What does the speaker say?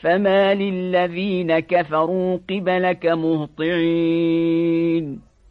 فما للذين كفروا قبلك مهطعين